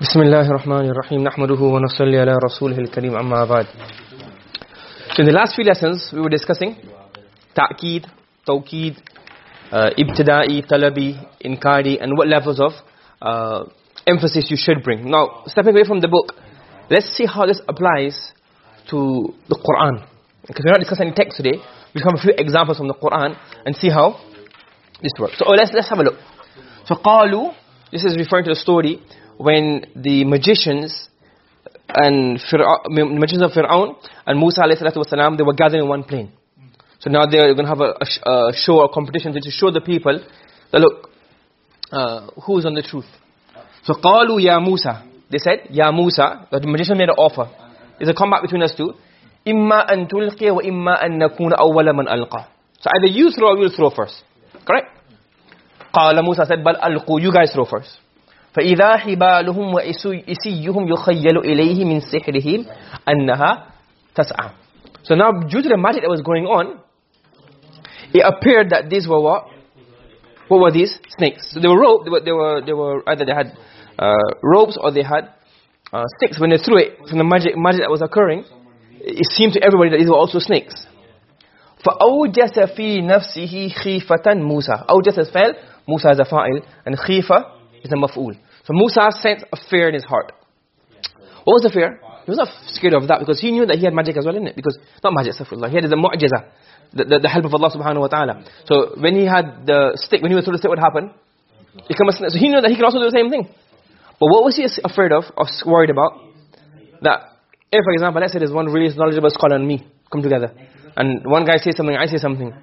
بسم الله الرحمن الرحيم نحمده ونصلي على رسوله الكريم أما بعد So in the last few lessons we were discussing ta'keed, tawkeed, uh, ibtida'i, talabi, inkari and what levels of uh, emphasis you should bring. Now stepping away from the book, let's see how this applies to the Quran. Because we're not discussing any text today, we'll come a few examples from the Quran and see how this works. So oh, let's, let's have a look. So قالوا, this is referring to the story when the magicians and magicians of Fir'aun and Musa alayhi salatu wasalam, they were gathered in one plain. So now they're going to have a, a, a show, a competition to show the people that look, uh, who's on the truth. So قَالُوا يَا موسى They said, يا موسى the magician made an offer. It's a combat between us two. إِمَّا أَن تُلْقِيَ وَإِمَّا أَن نَكُونَ أَوَّلَ مَنْ أَلْقَى So either you throw or we'll throw first. Correct? قَالَ موسى said, بَلْ أَلْقُوا You guys throw first. فإذا حبالهم وإسيهم يخيل إليه من سحرهم أنها تسعى So now due to the magic that was going on, it appeared that these were what? What were these? Snakes. So they were rope, they were, they were, they were either they had uh, ropes or they had uh, sticks. When they threw it from the magic, magic that was occurring, it seemed to everybody that these were also snakes. فأوجس في نفسه خيفة موسى. أوجس is fell, Musa is a fa'il, and khifa is a maf'ul. So Musa sent a fear in his heart. What was the fear? He was not scared of that because he knew that he had magic as well in it. Because, not magic, astaghfirullah. He had the mu'jiza, the, the, the, help of Allah subhanahu wa ta'ala. So when he had the stick, when he was told the stick what happened, he come so he knew that he could also do the same thing. But what was he afraid of, or worried about? That, if for example, let's say there's one really knowledgeable scholar and me come together. And one guy says something, I say something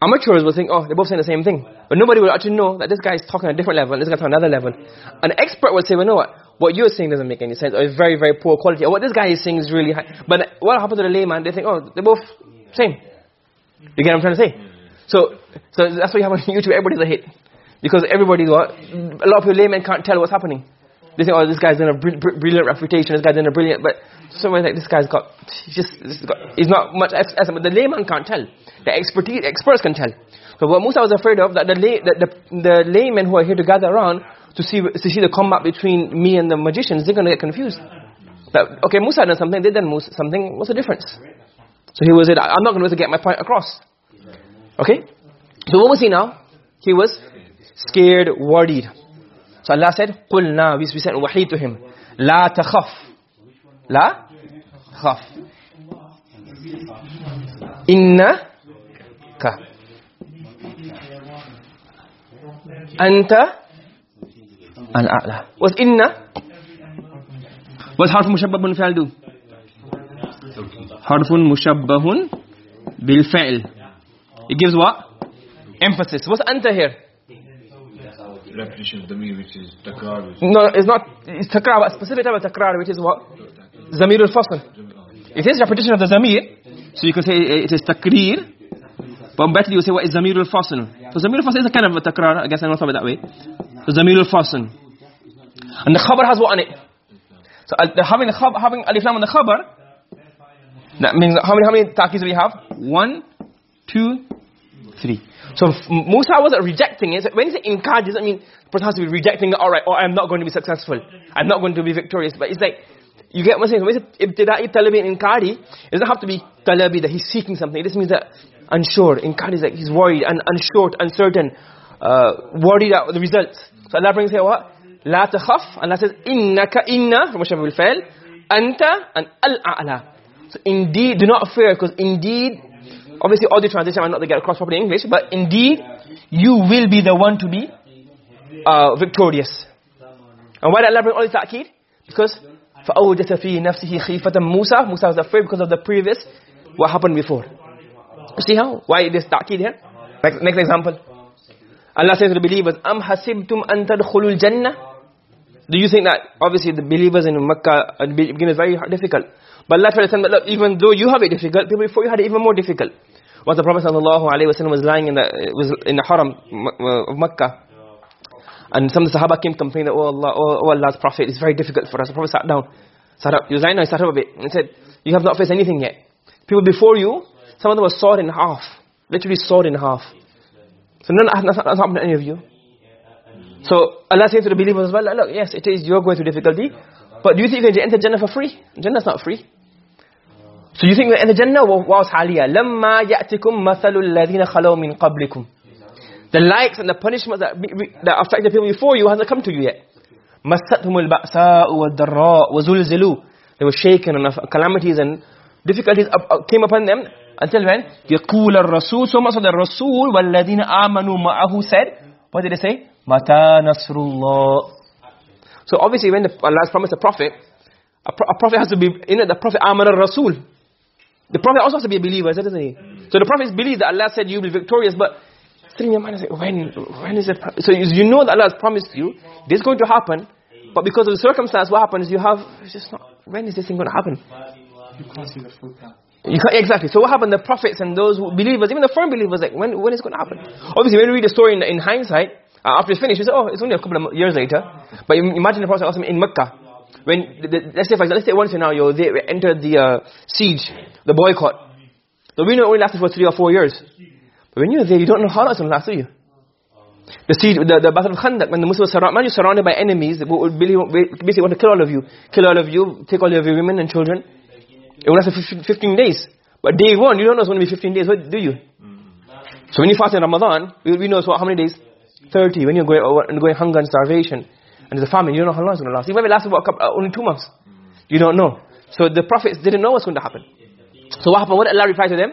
amateurs will think, oh, they're both saying the same thing. But nobody will actually know that this guy is talking a different level and this guy's on another level. An expert will say, well, you know what? What you're saying doesn't make any sense. Or it's very, very poor quality. Or what this guy is saying is really high. But what happens to the layman? They think, oh, they're both same. You get what I'm trying to say? So, so that's why you have on YouTube. Everybody's a hit. Because everybody's what? A lot of people laymen can't tell what's happening. They think, oh, this guy's in a br br brilliant reputation. This guy's in a brilliant... But someone like, this guy's got... He's just... He's not much... But the layman can't tell. The expertise, experts can tell. So what Musa was afraid of, that the, lay, the, the, the laymen who are here to gather around to see, to see the combat between me and the magicians, they're going to get confused. That, okay, Musa done something, they done Musa something, what's the difference? So he was, I'm not going to be able to get my point across. Okay? So what was he now? He was scared, worried. So Allah said, قُلْنَا We sent wahi to him. لَا تَخَفْ لَا خَفْ إِنَّ Was inna was harf mushabbahun fi'l do harfun mushabbahun bil fi'l it gives what emphasis what's anta here repetition of damir which is takrar no it's not it's takrar but specific type of takrar which is what zamir al-fasl it is repetition of the zamir so you can say it is takrir but better you say what is Zamir al-Fasl. So Zamir al-Fasl is a kind of a takrar, I guess I don't know it that way. So Zamir al-Fasl. And the khabar has what on it? So uh, having the khabar, having alif lam on the khabar, that means how many how many we have? One, two, three. So Musa wasn't rejecting it. So when he said inkar, doesn't mean the person has to be rejecting it, alright, or I'm not going to be successful. I'm not going to be victorious. But it's like, you get what I'm saying? So when it's ibtida'i talabi inkari, it doesn't have to be talabi, that he's seeking something. It just means that unsure. Inkar is like he's worried and unsure, uncertain, uh, worried about the results. So Allah brings here what? La takhaf. Allah says, innaka inna, from Mushabah al-Fail, anta and al-a'la. So indeed, do not fear, because indeed, obviously all the translation might not get across properly in English, but indeed, you will be the one to be uh, victorious. And why did Allah bring all this ta'keed? Because فَأَوْجَتَ فِي نَفْسِهِ خِيفَةً Musa, Musa was afraid because of the previous, what happened before. See how? Why this ta'kid here? Next, next example. Allah says to the believers, Am hasibtum an tadkhulul jannah? Do you think that, obviously the believers in Makkah beginning is very difficult. But Allah look, even though you have it difficult, people before you had it even more difficult. Once the Prophet sallallahu alaihi wasallam was lying in the, was in the haram of Makkah. And some of the Sahaba came complaining that, oh Allah, oh, oh Allah's Prophet, it's very difficult for us. The Prophet sat down. Sat up. He lying he sat up a bit. And said, you have not faced anything yet. People before you, some of them were sawed in half. Literally sawed in half. So none, that's not happened to any of you. So Allah says to the believers as well, look, yes, it is, you're going through difficulty. But do you think you can enter Jannah for free? Jannah's not free. So you think you enter Jannah? What's haliyah? لَمَّا يَأْتِكُمْ مَثَلُ الَّذِينَ خَلَوْا مِنْ قَبْلِكُمْ The likes and the punishments that, that affect the people before you hasn't come to you yet. مَسَّتْهُمُ الْبَأْسَاءُ وَالضَّرَّاءُ وَزُلْزِلُوا They were shaken and calamities and difficulties came upon them until when? يَقُولَ الرَّسُولُ So much of the Rasul وَالَّذِينَ آمَنُوا مَعَهُ said, what did they say? مَتَى نَصْرُ اللَّهِ So obviously when the, Allah has promised a prophet, a, pro a prophet has to be, you know, the prophet Amana Rasul. The prophet also has to be a believer, doesn't he? So the prophets believe that Allah said you will be victorious, but still in your mind is like, when, when is it? So you know that Allah has promised you, this is going to happen, but because of the circumstance, what happens, you have, it's just not, when is this thing going to happen? You can't see the full You can't, exactly. So what happened? The prophets and those who, believers, even the firm believers, like when when is it going to happen? Obviously, when we read the story in, in hindsight, uh, after it's finished, we say, oh, it's only a couple of years later. But imagine the Prophet in Mecca, when the, the, let's say for example, let's say one scenario, they entered the uh, siege, the boycott. The winter only lasted for three or four years. But when you're there, you don't know how long it's going to last, do you? The siege, the, the battle of Khandaq, when the Muslims were surrounded, surrounded by enemies, basically want to kill all of you, kill all of you, take all of your women and children. It will last for 15 days. But day one, you don't know it's going to be 15 days, what do you? So when you fast in Ramadan, we, know so how many days? 30. When you're going, uh, going hunger and starvation, and there's a famine, you don't know how long it's going to last. It lasts about couple, uh, only two months, you don't know. So the prophets didn't know what's going to happen. So what happened? What did Allah reply to them?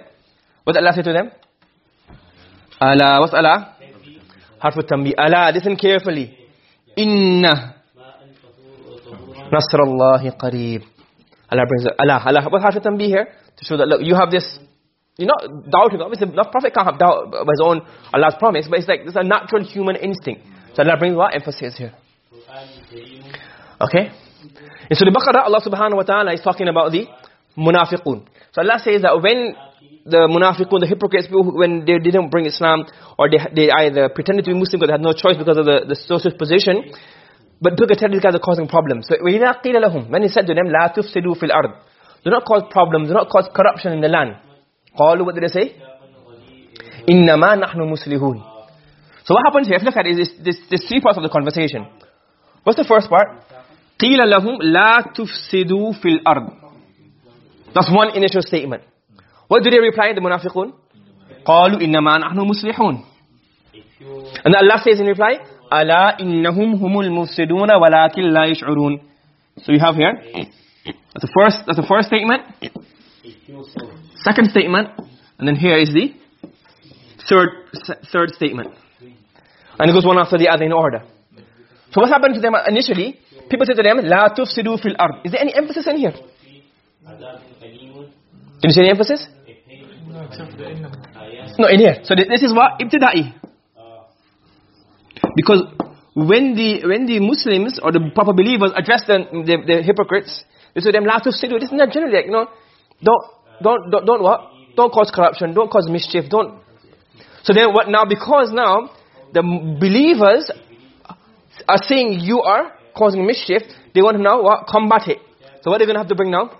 What did Allah say to them? Allah, what's Allah? Harf al-Tanbih. Allah, listen carefully. Inna Nasrallahi qareeb. Allah brings Allah. Allah, what Harf al-Tanbih here? To show that, look, you have this, you're not doubting. Obviously, the prophet can't have doubt of his own Allah's promise, but it's like, it's a natural human instinct. So Allah brings what emphasis here? Okay? In Surah Baqarah, Allah subhanahu wa ta'ala is talking about the munafiqun. So Allah says that when the munafiqun, the hypocrites, people who, when they didn't bring Islam, or they, they either pretended to be Muslim because they had no choice because of the, the social position, but took a these guys are causing problems. So وَإِذَا قِيلَ لَهُمْ When he said to them, لَا تُفْسِدُوا فِي الْأَرْضِ Do not cause problems, do not cause corruption in the land. قالوا, what did they say? إِنَّمَا نَحْنُ مُسْلِحُونَ So what happens here, if you look at it, is this, this three parts of the conversation. What's the first part? قِيلَ لَهُمْ لَا تُفْسِدُوا فِي الْأَرْضِ That's one initial statement. What do they reply, the munafiqun? قَالُوا إِنَّمَا نَحْنُ مُسْلِحُونَ And Allah says in reply, Ala innahum humul mufsiduna walakin la yash'urun. So you have here that's the first that's the first statement. Second statement and then here is the third third statement. And it goes one after the other in order. So what happened to them initially? People said to them la tufsidu fil ard. Is there any emphasis in here? Can you see any emphasis? No, in here. So this is what ibtida'i. Because when the when the Muslims or the proper believers address the the, the hypocrites, they say them, "La tufsidu." This is not generally like, you know, don't don't don't, don't what? Don't cause corruption. Don't cause mischief. Don't. So then what now? Because now the believers are saying you are causing mischief, they want to now what? Combat it. So what are they going to have to bring now?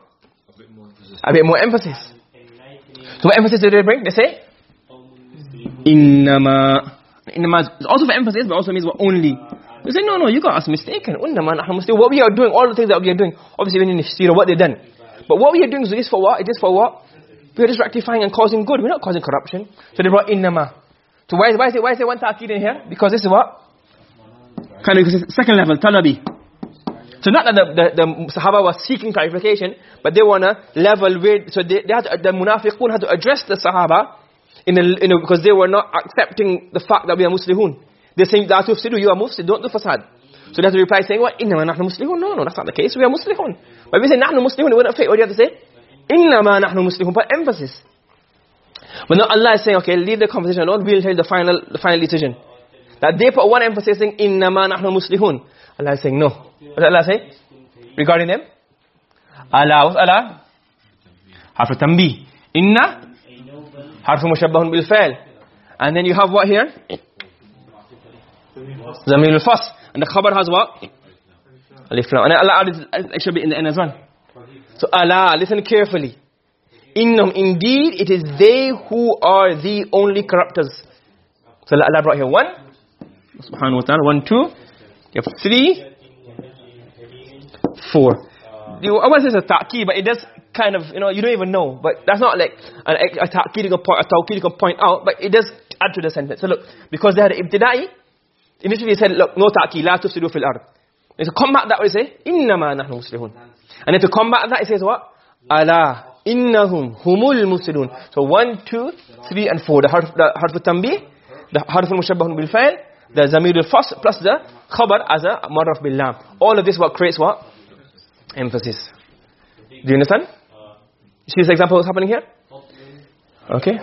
A bit more emphasis. A bit more emphasis. So what emphasis do they bring? They say? Innama. Innama is also for emphasis, but also means what? Only. They say, no, no, you got us mistaken. Innama What we are doing, all the things that we are doing, obviously when you see what they've done. But what we are doing is this for what? It is for what? We are just rectifying and causing good. We're not causing corruption. So they brought innama. So why, why is it, why is there one ta'kid in here? Because this is what? kind of second level, talabi. So not that the, the, the Sahaba was seeking clarification, but they want to level with, so they, they had the munafiqun had to address the Sahaba, in a, in a, because they were not accepting the fact that we are Muslimun. They're saying, that tufsidu, you are Mufsid, don't do fasad. So they have to reply saying, what? Innama nahnu Muslimun. No, no, that's not the case, we are Muslimun. But we say nahnu Muslimun, it wouldn't fit. What do you have to say? Innama nahnu Muslimun, but emphasis. But now Allah is saying, okay, leave the conversation alone, we'll tell the final, the final decision. That they put one emphasis saying, Innama nahnu muslihun. Allah is saying, no. What does Allah say? Regarding them? Allah, what's Allah? Harf tanbih. Inna? Harf mushabbahun bil fa'il. And then you have what here? Zamir al-fas. And the khabar has what? Alif lam. And Allah added, it should be in the end as well. So Allah, listen carefully. Innam, indeed, it is they who are the only corruptors. So Allah brought here one, subhanahu wa ta'ala. One, two. You have three. Four. The Abbas says a ta'qeed, but it does kind of, you know, you don't even know. But that's not like a, a ta'qeed you can point, a point out, but it does add to the sentence. So look, because they had ibtida'i, initially they said, look, no ta'qeed, la tufsidu fil ard. They to combat that, they say, innama nahnu muslihun. And then to combat that, it says what? Ala innahum humul mufsidun. So one, two, three, and four. The harf, the harf tanbih, the harf al-mushabbahun bil fa'il, the zamir al-fas, plus the khabar as a marraf bil lam. All of this what creates what? Emphasis. Do you understand? See this example what's happening here? Okay.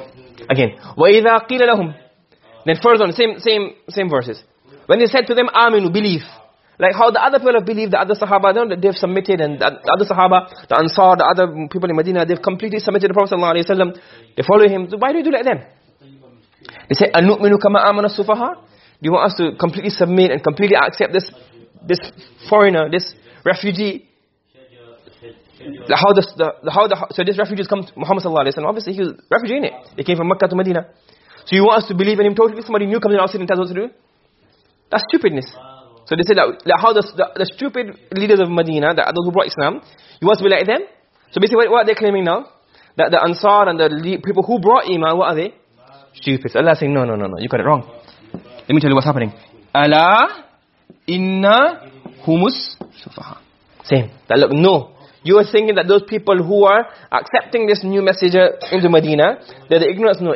Again. وَإِذَا قِيلَ لَهُمْ Then further on, same, same, same verses. When they said to them, aminu, believe. Like how the other people have believed, the other Sahaba, they've submitted, and the other Sahaba, the Ansar, the other people in Medina, they've completely submitted to the Prophet ﷺ. They follow him. So why do you do like them? They say, أَنُؤْمِنُ كَمَا آمَنَ السُّفَهَا Do you want us to completely submit and completely accept this, this foreigner, this refugee? the, how, the, the, how the, so this refugees come to Muhammad ﷺ, obviously he was refugee in it. They came from Mecca to Medina. So you want us to believe in him totally? Somebody new comes in outside and tells us what to do? That's stupidness. So they say that, that how the, the, the, stupid leaders of Medina, the, those who brought Islam, you want to be like them? So basically what, what they're claiming now, that the Ansar and the people who brought Iman, what are they? Stupid. So Allah saying, no, no, no, no, you got it wrong. Let me tell you what's happening. Allah inna humus sufaha. Same. That look, no. You are thinking that those people who are accepting this new messenger into Medina, they're the ignorant. No.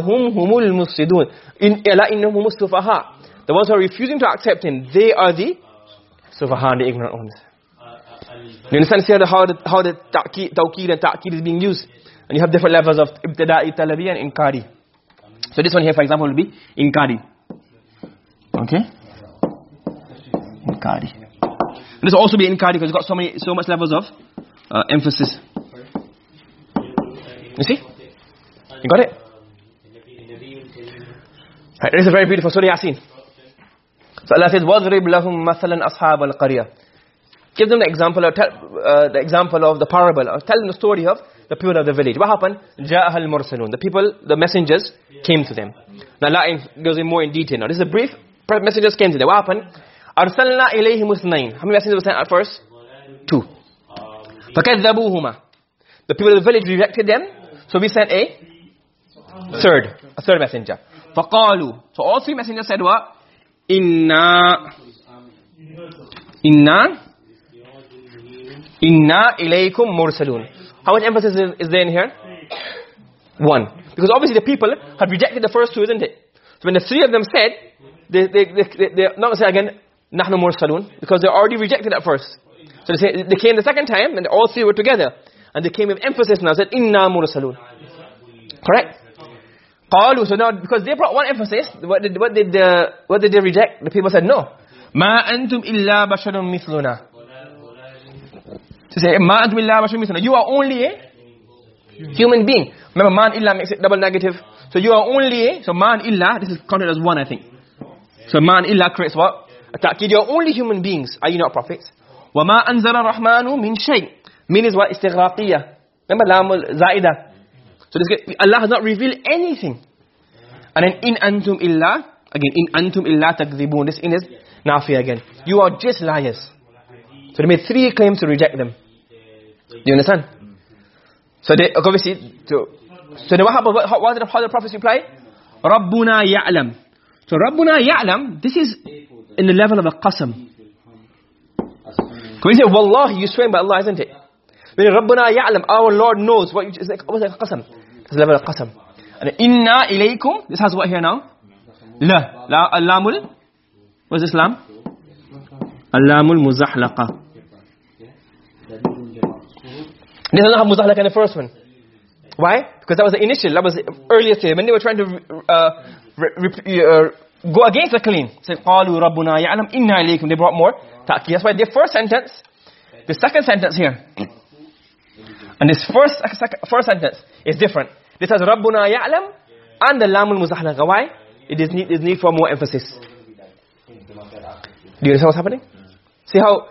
Humul musidun. In, eh, Allah innahum humus sufaha. The ones who are refusing to accept him, they are the sufahan, the ignorant ones. You understand here how the, how the tawqeed and ta'qeed is being used? And you have different levels of ibtida'i, talabi and inkari. So this one here, for example, will be inkari. Okay? Inkari. This will also be inkari because it's got so, many, so much levels of uh, emphasis. You see? You got it? Right, this is very beautiful. Surah Yasin. So Allah says, وَضْرِبْ لَهُمْ مَثَلًا أَصْحَابَ الْقَرِيَةِ Give them the example, of, uh, the example of the parable. Or tell them the story of the people of the village. What happened? جَاءَهَا الْمُرْسَلُونَ The people, the messengers came to them. Now Allah goes in more in detail. Now this is a brief. Messengers came to them. What happened? arsalna ilayhim ithnayn how many messengers were sent at first? Two. fakadhabuhuma the people of the village rejected them. So we sent a third a third messenger. faqalu so all three messengers said what? inna inna inna ilaykum mursalun how much emphasis is, is there in here? One. Because obviously the people had rejected the first two isn't it? So when the three of them said they they they, they not to say again nahnu mursalun because they already rejected at first. So they say, they came the second time and all three were together. And they came with emphasis now said inna mursalun. Correct? qalu so now because they brought one emphasis what did what did the what did they reject? The people said no. Ma antum illa basharun mithluna. To say ma antum illa basharun mithluna. You are only a human being. Remember man illa makes it double negative. So you are only a so man illa this is counted as one i think. So man illa creates what? ta'kid you are only human beings are you not prophets وما انزل الرحمن من شيء min is what istighraqiyya remember lam zaida so this, Allah has not revealed anything. And then in antum illa, again, in antum illa takdhibun. This in is nafi again. You are just liars. So they made three claims to reject them. Do you understand? So they, obviously, so, so then what happened? What, what did, how did the prophets reply? Rabbuna ya'lam. So Rabbuna ya'lam, this is in the level of a qasam. Can we say, Wallahi, you swear by Allah, isn't it? When Rabbuna ya'lam, our Lord knows what you, it's like, what's like qasam? This level of qasam. And inna ilaykum, this has what here now? La. La alamul. What's this lam? Alamul muzahlaqa. This doesn't have muzahlaqa in the first one. Why? Because that was the initial, that was the earlier stage. When they were trying to uh, uh, go against the claim. Say, قَالُوا رَبُّنَا يَعْلَمْ إِنَّا إِلَيْكُمْ They brought more ta'kid. That's why their first sentence, the second sentence here, and this first, first sentence is different. This has Rabbuna Ya'lam and the Lamul Muzahlaqa. Why? It is need, is need for more emphasis. Do you understand what's happening? See how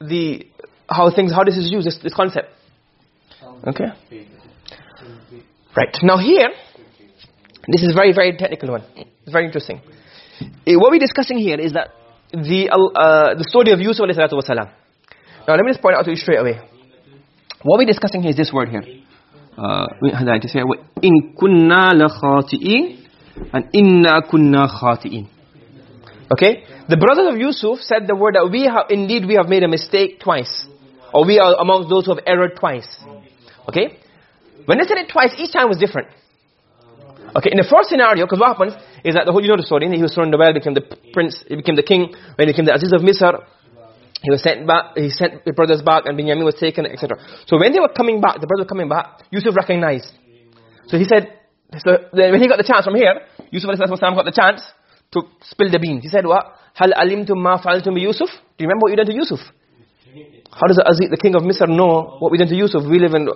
the how things how this is used this, this concept. Okay. Right now here, this is very very technical one. It's very interesting. Eh, what we're discussing here is that the uh, the story of Yusuf wasalam. Now let me just point out to you straight away. What we're discussing here is this word here. Uh, I just say in kunna la khati'in and inna kunna khati'in. Okay? The brothers of Yusuf said the word that we have indeed we have made a mistake twice. Or we are amongst those who have erred twice. Okay? When they said it twice, each time was different. Okay, in the first scenario, because what happens is that the whole, you know the story, he was thrown in the well, became the prince, he became the king, when he became the Aziz of Misr, he was sent back, he sent the brothers back, and Binyamin was taken, etc. So when they were coming back, the brothers were coming back, Yusuf recognized. So he said, so when he got the chance from here, Yusuf got the chance to spill the beans. He said, what? Hal alimtum ma fa'altum bi Yusuf? Do you remember what you did to Yusuf? How does the, Aziz, the king of Misr know what we done to Yusuf? We live in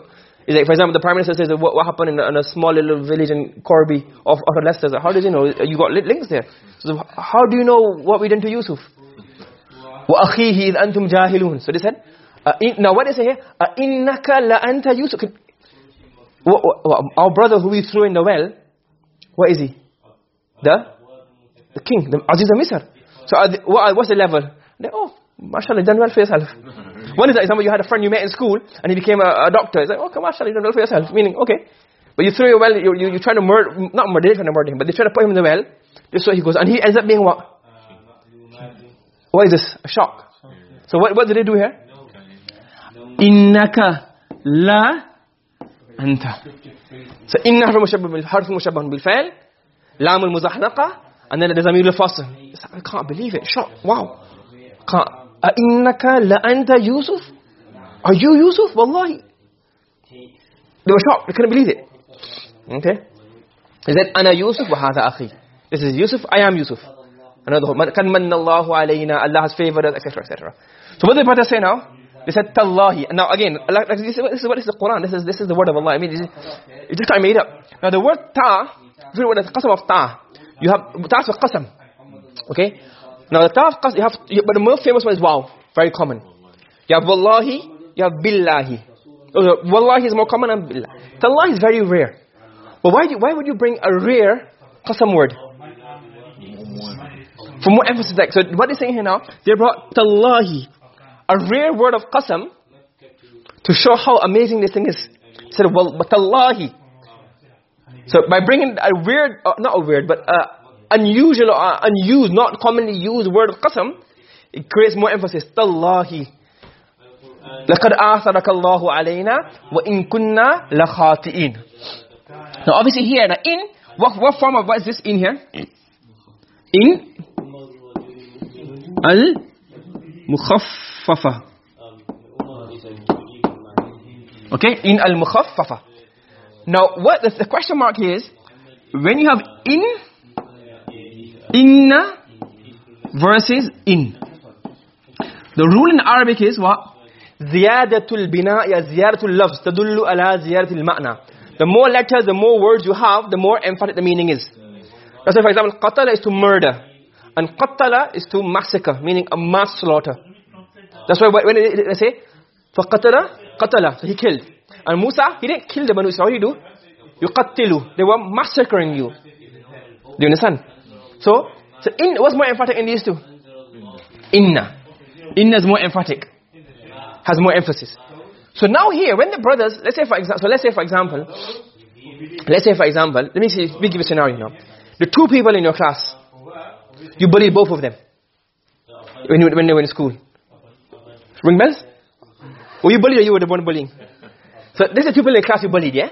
is like, for example, the Prime Minister says, what, what happened in a, in a, small little village in Corby of, of Leicester? How did you know? You got links there. So how do you know what we did to Yusuf? وَأَخِيهِ إِذْ أَنْتُمْ جَاهِلُونَ So they said, uh, in, now what they say here? إِنَّكَ لَأَنْتَ يُوسُف Our brother who we threw in the well, what is he? The? The king, the Aziz of Misr. So uh, what, what's the level? They, oh, mashallah, done well for yourself. One is that example, you had a friend you met in school and he became a, a doctor. It's like, oh, come on, you don't know for yourself. Meaning, okay. But you throw your well, you, you, you're trying to murder, not murder, they're trying to murder him, but they try to put him in the well. This way he goes. And he ends up being what? What is this? A shock. So what, what did they do here? Innaka la anta. So inna harf mushabbah bil fa'il, lam al muzahlaqa, and then there's amir al fasl. I can't believe it. Shock. Wow. Can't. أَإِنَّكَ لَأَنْتَ يُوسُف Are you Yusuf? Wallahi. They were shocked. They couldn't believe it. Okay? He said, أَنَا يُوسُف وَهَذَا أَخِي This is Yusuf, I am Yusuf. Another كَنْ مَنَّ اللَّهُ عَلَيْنَا Allah has favored us, etc., etc. So what did the brothers say now? They said, Tallahi. Now again, this, is, this is what is the Quran. This is, this is the word of Allah. I mean, it just got made up. Now the word ta, if you the qasam of ta, you have, ta is qasam. Okay? Now the ta'af qasam, you have, but the most famous one is wow. Very common. You have wallahi, you have billahi. Oh, wallahi is more common than billah. Tallahi is very rare. But why, do, why would you bring a rare qasam word? For more emphasis. Like, so what they're saying here now, they brought tallahi, a rare word of qasam, to show how amazing this thing is. Of, well, but tallahi. So by bringing a weird, uh, not a weird, but uh, unusual or uh, unused, not commonly used word of qasam, it creates more emphasis. Tallahi. لَقَدْ آثَرَكَ اللَّهُ عَلَيْنَا وَإِن كُنَّا لَخَاطِئِينَ Now obviously here, now in, what, what form of what is this in here? In al-mukhaffafa. Okay, in al-mukhaffafa. Now what the, the question mark here is, when you have in inna versus in. The rule in Arabic is what? زيادة البناء يا زيادة اللفظ تدل على زيادة المعنى. The more letters, the more words you have, the more emphatic the meaning is. Let's say for example, qatala is to murder. And qatala is to massacre, meaning a mass slaughter. That's why when they say, فَقَتَلَ qatala, so he killed. And Musa, he didn't kill the Banu Israel. What did he do? يُقَتِّلُ They were massacring you. Do you understand? So, so in, what's more emphatic in these two? Inna. Inna is more emphatic. Has more emphasis. So now here, when the brothers, let's say for example, so let's say for example, let's say for example, let me see, me give a scenario now. The two people in your class, you bullied both of them when, you, when they were in school. Ring bells? Were you bullied or you were the one bullying? So there's the two people in the class you bullied, yeah?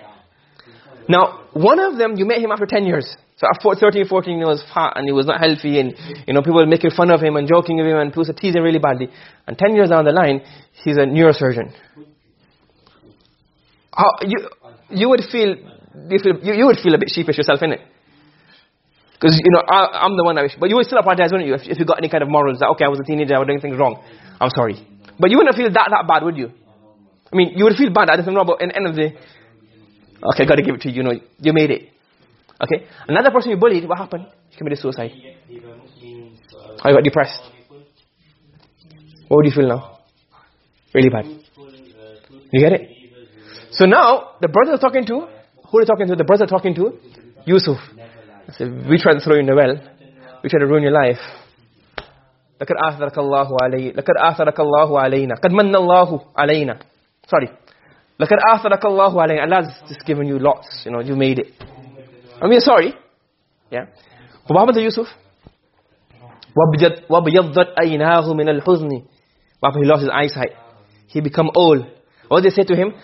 Now, one of them, you met him after 10 years. So after 13, 14, he was fat and he was not healthy and, you know, people were making fun of him and joking with him and people were teasing really badly. And 10 years down the line, he's a neurosurgeon. How, you, you would feel, you, feel you, you would feel a bit sheepish yourself, innit? Because, you know, I, am the one that wish. But you would still apologize, wouldn't you? If, if you got any kind of morals that, okay, I was a teenager, I was doing things wrong. I'm sorry. But you wouldn't feel that, that bad, would you? I mean, you would feel bad, I don't know, but in the end of the day, okay, got to give it to you, you know, you made it. Okay? Another person you bullied, what happened? He committed suicide. Or you got depressed. What would you feel now? Really bad. You get it? So now, the brother is talking to, who are they talking to? The brother talking to? Yusuf. So we tried to throw you in the well. we try to ruin your life. لقد آثرك الله علي لقد آثرك الله علينا قد من الله علينا sorry لقد آثرك الله علينا Allah's just given you lots you know you made it I mean sorry yeah but what happened to Yusuf وَبْيَضَّتْ وَبْيَضَّتْ أَيْنَاهُ مِنَ الْحُزْنِ After he lost his eyesight he become old what did they say to him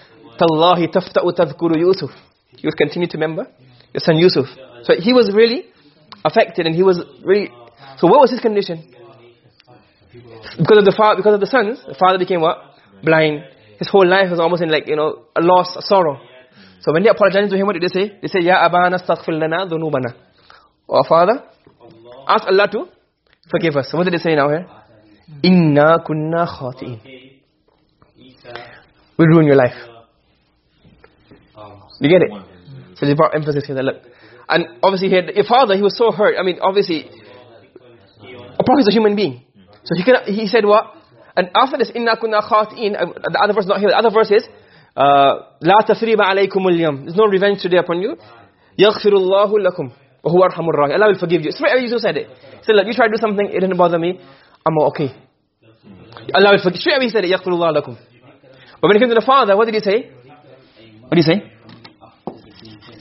تَاللَّهِ تَفْتَأُ تَذْكُرُ Yusuf you would continue to remember your son Yusuf so he was really affected and he was really so what was his condition because of the father because of the sons the father became what blind his whole life was almost in like you know a loss a sorrow so when they apologized to him what did they say? They said ya abana astaghfir lana dhunubana. Oh father? Ask allah to forgive us. So what did they say now eh? here inna kunna khatiin. We ruin your life. Oh, you get it? so they brought emphasis here that look and obviously here your father he was so hurt. I mean obviously a prophet is a human being. So he can, he said what? And after this, inna kunna khatiin, the other verse not here, the other verse is, لا تثريب عليكم اليوم. There's no revenge today upon you. يغفر الله لكم وهو أرحم الراحمين. Allah will forgive you. Straight away Yusuf said it. He said, look, you try to do something, it didn't bother me. I'm okay. Allah will forgive. Straight away he said it, يغفر الله لكم. But when it came to the father, what did he say? What did he say?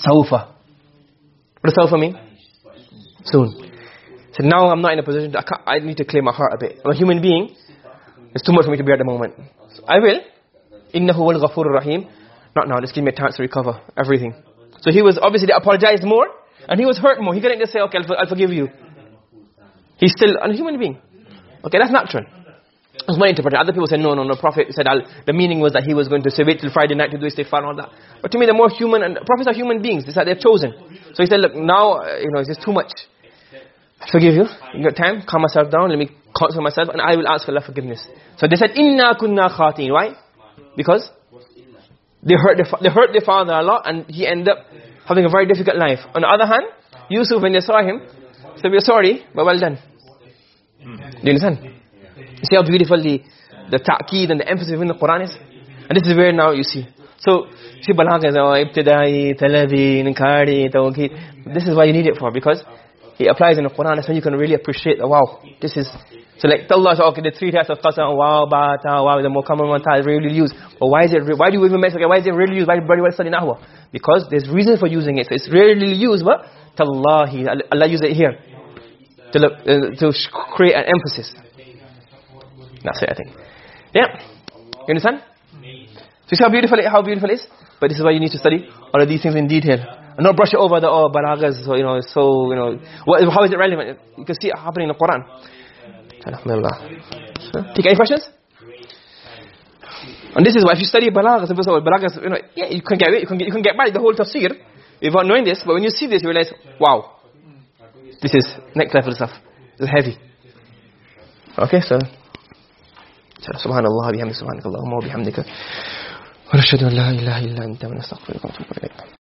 Saufa. What does Saufa mean? Soon said, now I'm not in a position, to, I, I need to clear my heart a bit. I'm a human being. It's too much for me to bear at the moment. So I will. innahu wal ghafurur rahim. Not now Let's give me a chance to recover everything. So he was obviously apologized more and he was hurt more. He couldn't just say okay I'll, I'll forgive you. He's still a human being. Okay that's natural. As one interpreter, other people said, no no no prophet said the meaning was that he was going to save wait till Friday night to do istighfar and all that. But to me the more human and prophets are human beings. They said they're chosen. So he said look now uh, you know it's just too much. I forgive you. You got time? Calm myself down. Let me console myself and I will ask Allah forgiveness. So they said inna kunna khatin. Right because they hurt, their, they hurt their father a lot and he ended up having a very difficult life. On the other hand, Yusuf, when they saw him, said, we're sorry, but well done. Do you understand? See how beautiful the, the ta'qeed and the emphasis in the Quran is? And this is where now you see. So, see is, oh, ibtidai, talabi. This is why you need it for, because it applies in the Quran. That's when you can really appreciate, oh, wow, this is... So like, Allah says, okay, the three types of qasam, wow, bata, wow, the more common one, is really used. But why is it, why do we even mention, okay, why is it really used? Why everybody well study nahwa? Because there's reason for using it. So it's really used, but tallahi, Allah uses it here. To, look, uh, to create an emphasis. That's it, I think. Yeah. You understand? So see how beautiful it, how beautiful it is? But this is why you need to study all of these things in detail And not brush it over the, oh, balaghas, so, you know, so, you know, what, how is it relevant? You can see it happening in the Quran. Take any questions? And this is why if you study balaghas, balaghas, you know, yeah, you can get it, you can get, you can get by the whole tafsir without knowing this, but when you see this, you realize, wow, this is next level stuff. It's heavy. Okay, so, سبحان الله بحمدك سبحانك اللهم وبحمدك ونشهد ان لا اله الا انت ونستغفرك ونتوب اليك